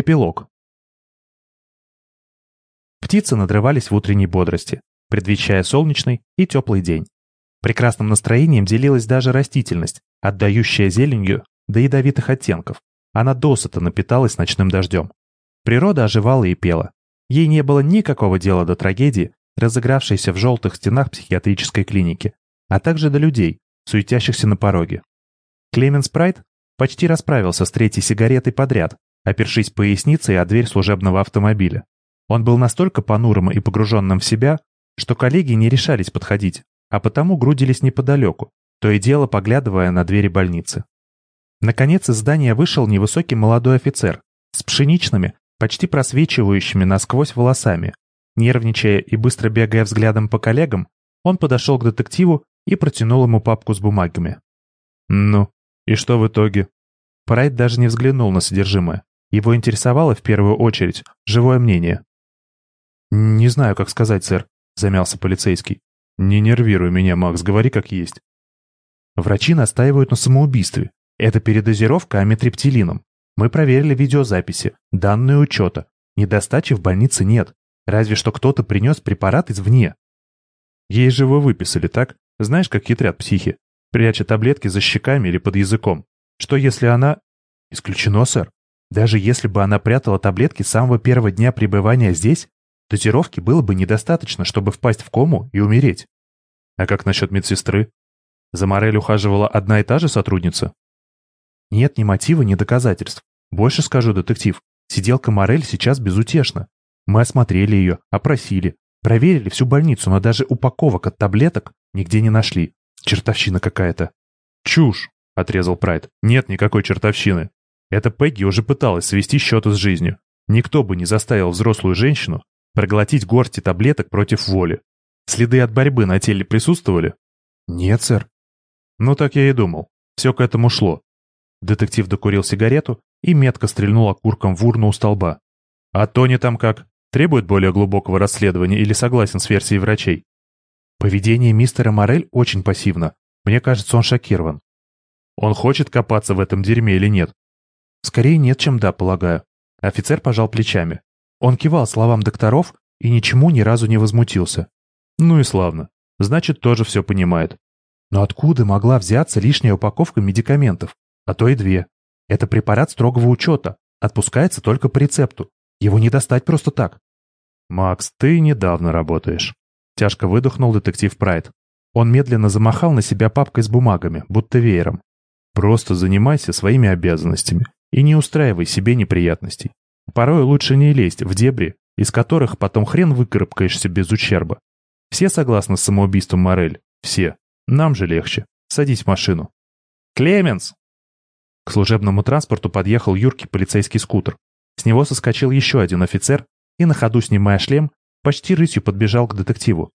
Эпилог. Птицы надрывались в утренней бодрости, предвещая солнечный и теплый день. Прекрасным настроением делилась даже растительность, отдающая зеленью до ядовитых оттенков. Она досыта напиталась ночным дождем. Природа оживала и пела. Ей не было никакого дела до трагедии, разыгравшейся в желтых стенах психиатрической клиники, а также до людей, суетящихся на пороге. Клеменс Прайд почти расправился с третьей сигаретой подряд, опершись поясницей о дверь служебного автомобиля. Он был настолько понурым и погруженным в себя, что коллеги не решались подходить, а потому грудились неподалеку, то и дело поглядывая на двери больницы. Наконец из здания вышел невысокий молодой офицер с пшеничными, почти просвечивающими насквозь волосами. Нервничая и быстро бегая взглядом по коллегам, он подошел к детективу и протянул ему папку с бумагами. «Ну, и что в итоге?» Прайд даже не взглянул на содержимое. Его интересовало в первую очередь живое мнение. «Не знаю, как сказать, сэр», — замялся полицейский. «Не нервируй меня, Макс, говори как есть». Врачи настаивают на самоубийстве. Это передозировка амитриптилином. Мы проверили видеозаписи, данные учета. Недостачи в больнице нет. Разве что кто-то принес препарат извне. Ей же его выписали, так? Знаешь, как хитрят психи? Пряча таблетки за щеками или под языком. Что если она... Исключено, сэр. Даже если бы она прятала таблетки с самого первого дня пребывания здесь, дозировки было бы недостаточно, чтобы впасть в кому и умереть. А как насчет медсестры? За Морель ухаживала одна и та же сотрудница? Нет ни мотива, ни доказательств. Больше скажу, детектив, сиделка Морель сейчас безутешна. Мы осмотрели ее, опросили, проверили всю больницу, но даже упаковок от таблеток нигде не нашли. Чертовщина какая-то. Чушь, отрезал Прайд. Нет никакой чертовщины. Эта Пегги уже пыталась свести счеты с жизнью. Никто бы не заставил взрослую женщину проглотить горсти таблеток против воли. Следы от борьбы на теле присутствовали? Нет, сэр. Ну так я и думал. Все к этому шло. Детектив докурил сигарету и метко стрельнул окурком в урну у столба. «А Тони там как? Требует более глубокого расследования или согласен с версией врачей?» «Поведение мистера Морель очень пассивно. Мне кажется, он шокирован». «Он хочет копаться в этом дерьме или нет?» «Скорее нет, чем да, полагаю». Офицер пожал плечами. Он кивал словам докторов и ничему ни разу не возмутился. «Ну и славно. Значит, тоже все понимает. Но откуда могла взяться лишняя упаковка медикаментов? А то и две. Это препарат строгого учета. Отпускается только по рецепту. Его не достать просто так. «Макс, ты недавно работаешь», — тяжко выдохнул детектив Прайд. Он медленно замахал на себя папкой с бумагами, будто веером. «Просто занимайся своими обязанностями и не устраивай себе неприятностей. Порой лучше не лезть в дебри, из которых потом хрен выкарабкаешься без ущерба. Все согласны с самоубийством Морель? Все. Нам же легче. Садись в машину». «Клеменс!» К служебному транспорту подъехал юркий полицейский скутер. С него соскочил еще один офицер и, на ходу снимая шлем, почти рысью подбежал к детективу.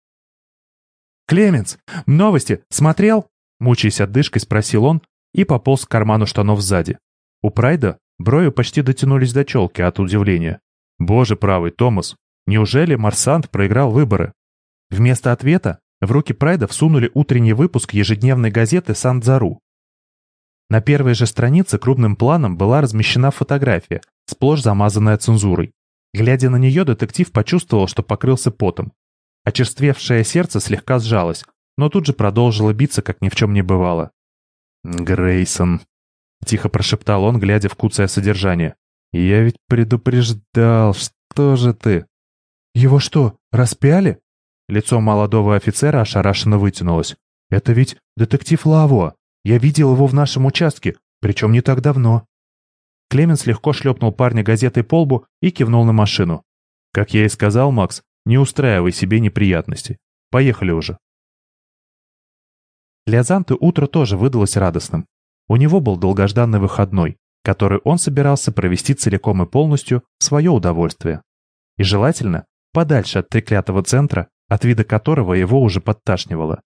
«Клеменс, новости смотрел?» Мучаясь отдышкой, спросил он и пополз к карману штанов сзади. У Прайда брови почти дотянулись до челки от удивления. «Боже правый, Томас, неужели Марсант проиграл выборы?» Вместо ответа в руки Прайда всунули утренний выпуск ежедневной газеты «Сандзару», на первой же странице крупным планом была размещена фотография, сплошь замазанная цензурой. Глядя на нее, детектив почувствовал, что покрылся потом. Очерствевшее сердце слегка сжалось, но тут же продолжило биться, как ни в чем не бывало. «Грейсон», — тихо прошептал он, глядя в куцое содержание. «Я ведь предупреждал, что же ты?» «Его что, распяли?» Лицо молодого офицера ошарашенно вытянулось. «Это ведь детектив Лаво. Я видел его в нашем участке, причем не так давно». Клеменс легко шлепнул парня газетой по лбу и кивнул на машину. «Как я и сказал, Макс, не устраивай себе неприятностей. Поехали уже». Для Занты утро тоже выдалось радостным. У него был долгожданный выходной, который он собирался провести целиком и полностью в свое удовольствие. И желательно подальше от треклятого центра, от вида которого его уже подташнивало.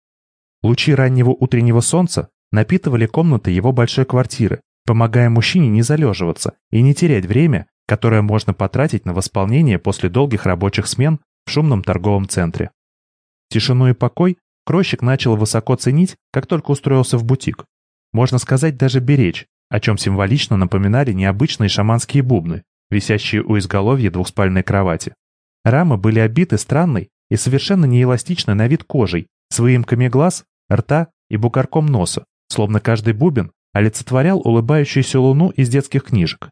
Лучи раннего утреннего солнца напитывали комнаты его большой квартиры, помогая мужчине не залеживаться и не терять время, которое можно потратить на восполнение после долгих рабочих смен в шумном торговом центре. Тишину и покой Кройщик начал высоко ценить, как только устроился в бутик. Можно сказать, даже беречь, о чем символично напоминали необычные шаманские бубны, висящие у изголовья двухспальной кровати. Рамы были обиты странной и совершенно неэластичной на вид кожей, с выемками глаз, рта и бугорком носа, словно каждый бубен олицетворял улыбающуюся луну из детских книжек.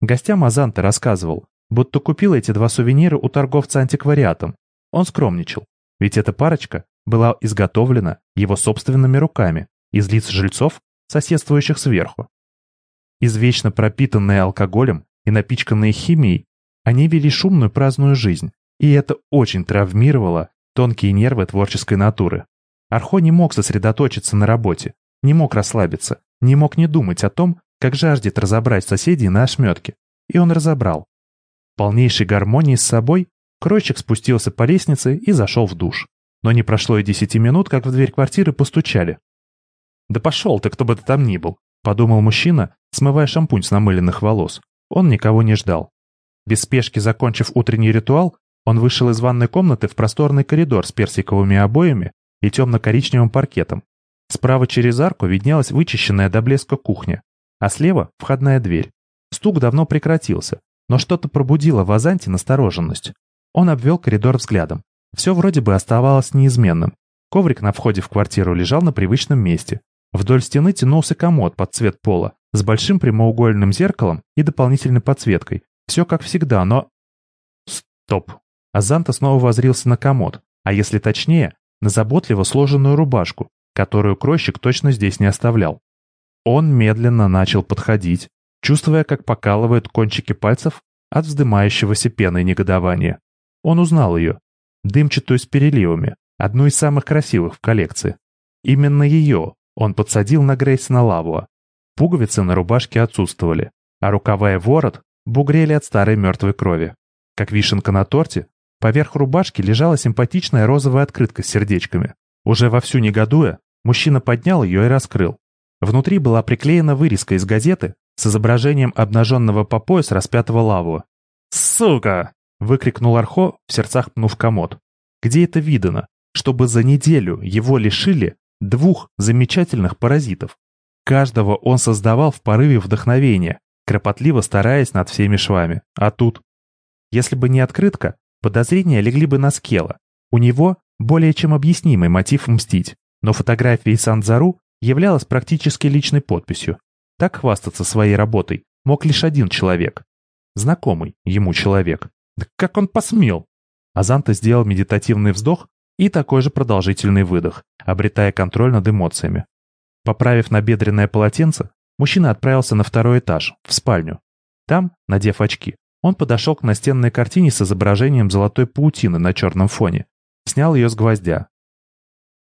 Гостям Азанта рассказывал, будто купил эти два сувенира у торговца антиквариатом. Он скромничал, ведь эта парочка была изготовлена его собственными руками из лиц жильцов, соседствующих сверху. Извечно пропитанные алкоголем и напичканные химией, они вели шумную праздную жизнь, и это очень травмировало тонкие нервы творческой натуры. Архо не мог сосредоточиться на работе, не мог расслабиться, не мог не думать о том, как жаждет разобрать соседей на ошметке. И он разобрал. В полнейшей гармонии с собой Кройчик спустился по лестнице и зашел в душ. Но не прошло и десяти минут, как в дверь квартиры постучали. «Да пошел ты, кто бы ты там ни был», — подумал мужчина, смывая шампунь с намыленных волос. Он никого не ждал. Без спешки закончив утренний ритуал, он вышел из ванной комнаты в просторный коридор с персиковыми обоями и темно-коричневым паркетом. Справа через арку виднелась вычищенная до блеска кухня, а слева — входная дверь. Стук давно прекратился, но что-то пробудило в Азанте настороженность. Он обвел коридор взглядом. Все вроде бы оставалось неизменным. Коврик на входе в квартиру лежал на привычном месте. Вдоль стены тянулся комод под цвет пола с большим прямоугольным зеркалом и дополнительной подсветкой. Все как всегда, но... Стоп. Азанта снова возрился на комод, а если точнее, на заботливо сложенную рубашку, которую кройщик точно здесь не оставлял. Он медленно начал подходить, чувствуя, как покалывают кончики пальцев от вздымающегося пеной негодования. Он узнал ее, дымчатую с переливами, одну из самых красивых в коллекции. Именно ее он подсадил на Грейсона Лавуа. Пуговицы на рубашке отсутствовали, а рукава и ворот бугрели от старой мертвой крови. Как вишенка на торте, поверх рубашки лежала симпатичная розовая открытка с сердечками. Уже вовсю негодуя, мужчина поднял ее и раскрыл. Внутри была приклеена вырезка из газеты с изображением обнаженного по пояс распятого лаву. «Сука!» — выкрикнул Архо, в сердцах пнув комод. «Где это видано, чтобы за неделю его лишили двух замечательных паразитов? Каждого он создавал в порыве вдохновения, кропотливо стараясь над всеми швами. А тут... Если бы не открытка, подозрения легли бы на Скела. У него более чем объяснимый мотив мстить. Но фотография Санзару являлась практически личной подписью. Так хвастаться своей работой мог лишь один человек. Знакомый ему человек. Да как он посмел? Азанта сделал медитативный вздох и такой же продолжительный выдох, обретая контроль над эмоциями. Поправив набедренное полотенце, мужчина отправился на второй этаж, в спальню. Там, надев очки, он подошел к настенной картине с изображением золотой паутины на черном фоне, снял ее с гвоздя.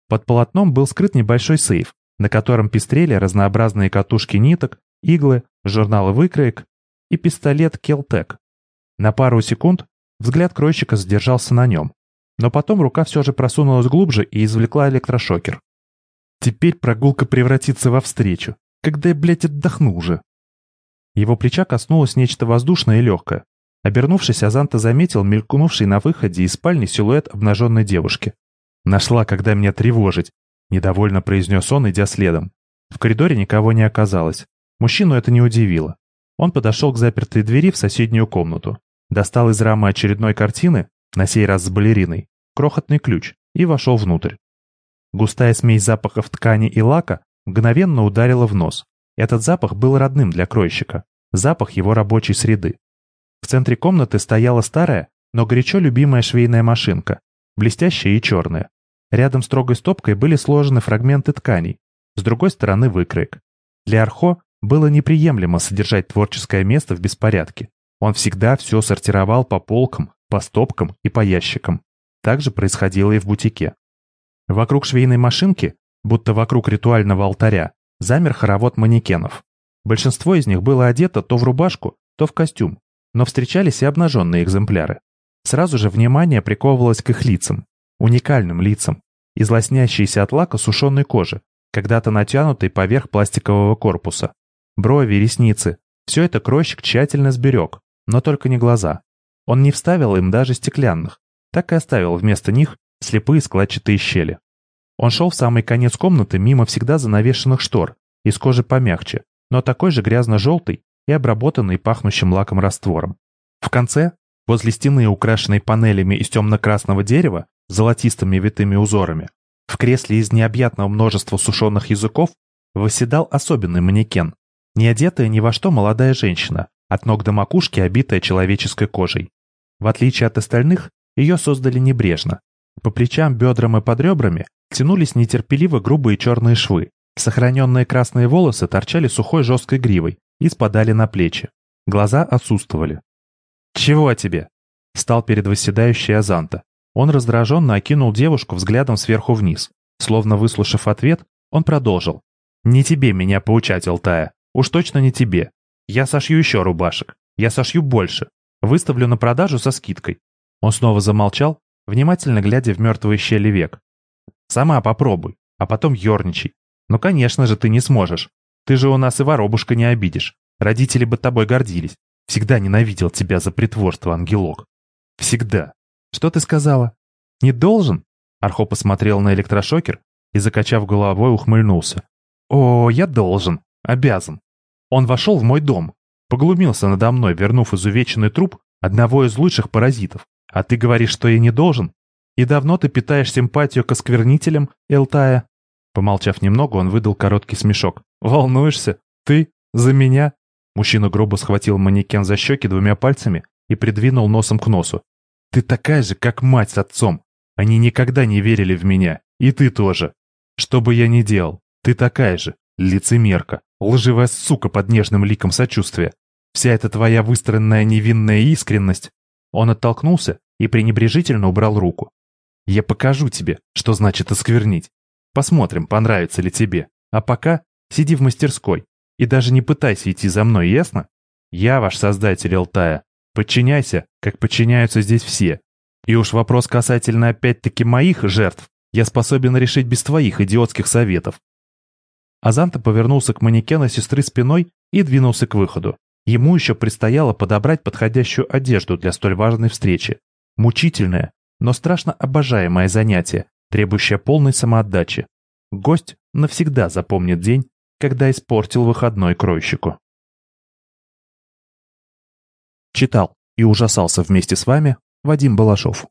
Под полотном был скрыт небольшой сейф, на котором пестрели разнообразные катушки ниток, иглы, журналы выкроек и пистолет Келтек. На пару секунд взгляд кройщика задержался на нем, но потом рука все же просунулась глубже и извлекла электрошокер. Теперь прогулка превратится во встречу. Когда я, блядь, отдохну уже? Его плеча коснулось нечто воздушное и легкое. Обернувшись, Азанта заметил мелькнувший на выходе из спальни силуэт обнаженной девушки. «Нашла, когда меня тревожить», — недовольно произнес он, идя следом. В коридоре никого не оказалось. Мужчину это не удивило. Он подошел к запертой двери в соседнюю комнату, достал из рамы очередной картины, на сей раз с балериной, крохотный ключ и вошел внутрь. Густая смесь запахов ткани и лака мгновенно ударила в нос. Этот запах был родным для кройщика, запах его рабочей среды. В центре комнаты стояла старая, но горячо любимая швейная машинка, блестящая и черная. Рядом строгой стопкой были сложены фрагменты тканей, с другой стороны выкроек. Для Архо было неприемлемо содержать творческое место в беспорядке. Он всегда все сортировал по полкам, по стопкам и по ящикам. Так же происходило и в бутике. Вокруг швейной машинки, будто вокруг ритуального алтаря, замер хоровод манекенов. Большинство из них было одето то в рубашку, то в костюм, но встречались и обнаженные экземпляры. Сразу же внимание приковывалось к их лицам, уникальным лицам, из от лака сушеной кожи, когда-то натянутой поверх пластикового корпуса. Брови, ресницы – все это кройщик тщательно сберег, но только не глаза. Он не вставил им даже стеклянных, так и оставил вместо них слепые складчатые щели. Он шел в самый конец комнаты мимо всегда занавешенных штор, из кожи помягче, но такой же грязно-желтый и обработанный пахнущим лаком раствором. В конце, возле стены, украшенной панелями из темно-красного дерева золотистыми витыми узорами, в кресле из необъятного множества сушеных языков восседал особенный манекен, не одетая ни во что молодая женщина, от ног до макушки обитая человеческой кожей. В отличие от остальных, ее создали небрежно. По плечам, бедрам и под ребрами тянулись нетерпеливо грубые черные швы. Сохраненные красные волосы торчали сухой жесткой гривой и спадали на плечи. Глаза отсутствовали. «Чего тебе?» — стал перед восседающей Азанта. Он раздраженно окинул девушку взглядом сверху вниз. Словно выслушав ответ, он продолжил. «Не тебе меня поучать, Алтая. Уж точно не тебе. Я сошью еще рубашек. Я сошью больше. Выставлю на продажу со скидкой». Он снова замолчал, внимательно глядя в мертвые щели век. «Сама попробуй, а потом ерничай. Ну, конечно же, ты не сможешь. Ты же у нас и воробушка не обидишь. Родители бы тобой гордились. Всегда ненавидел тебя за притворство, ангелок. Всегда. Что ты сказала? Не должен? Архо посмотрел на электрошокер и, закачав головой, ухмыльнулся. О, я должен. Обязан. Он вошел в мой дом, поглумился надо мной, вернув изувеченный труп одного из лучших паразитов. А ты говоришь, что я не должен? И давно ты питаешь симпатию к осквернителям, Элтая? Помолчав немного, он выдал короткий смешок. «Волнуешься? Ты? За меня?» Мужчина грубо схватил манекен за щеки двумя пальцами и придвинул носом к носу. «Ты такая же, как мать с отцом. Они никогда не верили в меня. И ты тоже. Что бы я ни делал, ты такая же. Лицемерка. Лживая сука под нежным ликом сочувствия. Вся эта твоя выстроенная невинная искренность». Он оттолкнулся и пренебрежительно убрал руку. «Я покажу тебе, что значит осквернить. Посмотрим, понравится ли тебе. А пока сиди в мастерской и даже не пытайся идти за мной, ясно? Я ваш создатель Алтая. Подчиняйся, как подчиняются здесь все. И уж вопрос касательно опять-таки моих жертв я способен решить без твоих идиотских советов. Азанта повернулся к манекену сестры спиной и двинулся к выходу. Ему еще предстояло подобрать подходящую одежду для столь важной встречи. Мучительное, но страшно обожаемое занятие, требующая полной самоотдачи. Гость навсегда запомнит день, когда испортил выходной кройщику. Читал и ужасался вместе с вами Вадим Балашов.